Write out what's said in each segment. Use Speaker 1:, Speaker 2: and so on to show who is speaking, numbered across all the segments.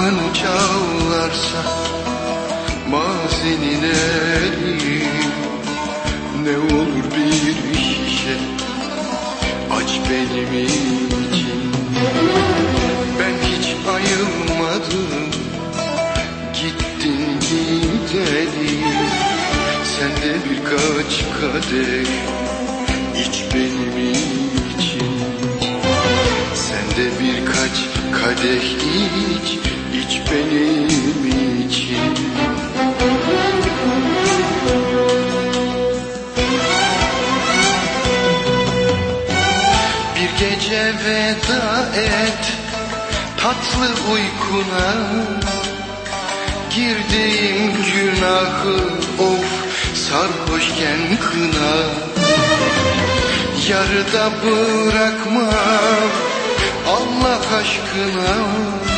Speaker 1: kapını çalarsa Mazinin eli Ne olur bir şişe Aç benim için. Ben hiç ayılmadım Gittin gideli. Sen de birkaç kadeh İç benim için. Sen de birkaç kadeh iç iç benim için. Bir gece veda et tatlı uykuna. Girdiğin günahı of sarhoşken kına. Yarıda bırakma Allah aşkına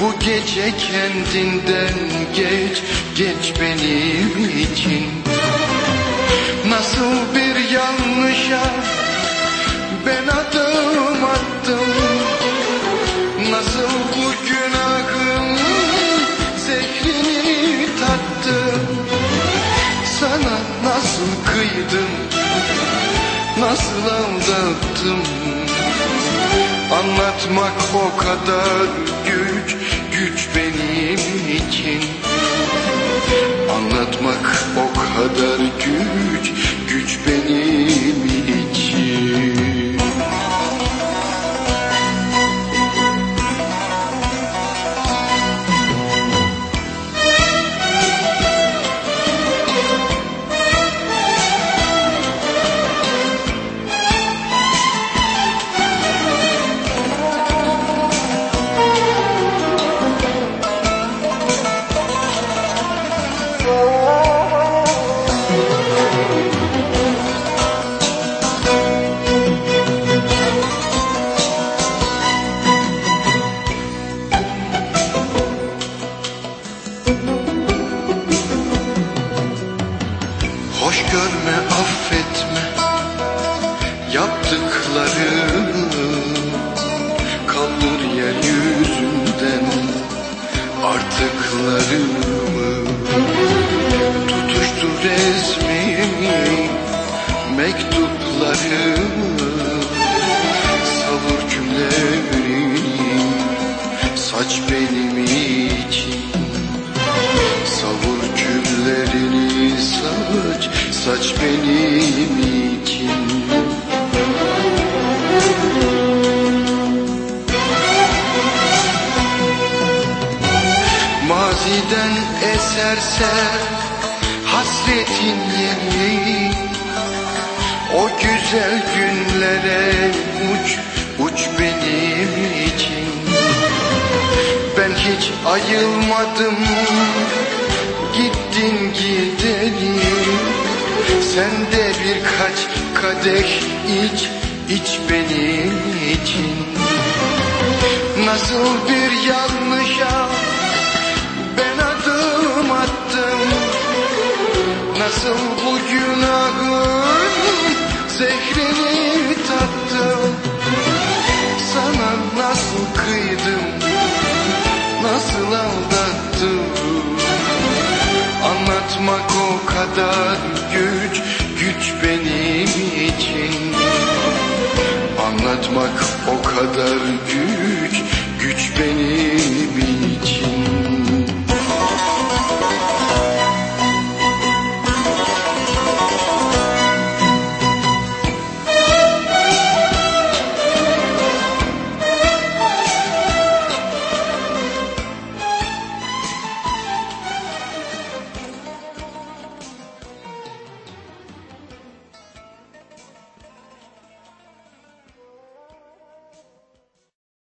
Speaker 1: Bu gece kendinden geç geç benim için. Nasıl bir yanlışa ben adım attım. Nasıl bu günahın zehrini tattım. Sana nasıl kıydım Nasıl aldattım. Anlatmak o kadar güç Güç benim için. Anlatmak mektuplarımı Savur cümlelerini saç benim için Savur küllerini saç, saç benim için Maziden eserse hasretin yeri O güzel günlere uç, uç benim için. Ben hiç ayılmadım Gittin gideli Sen de birkaç kadeh iç iç benim için. Nasıl bir yanlışa kadar güç, güç benim için. Anlatmak o kadar güç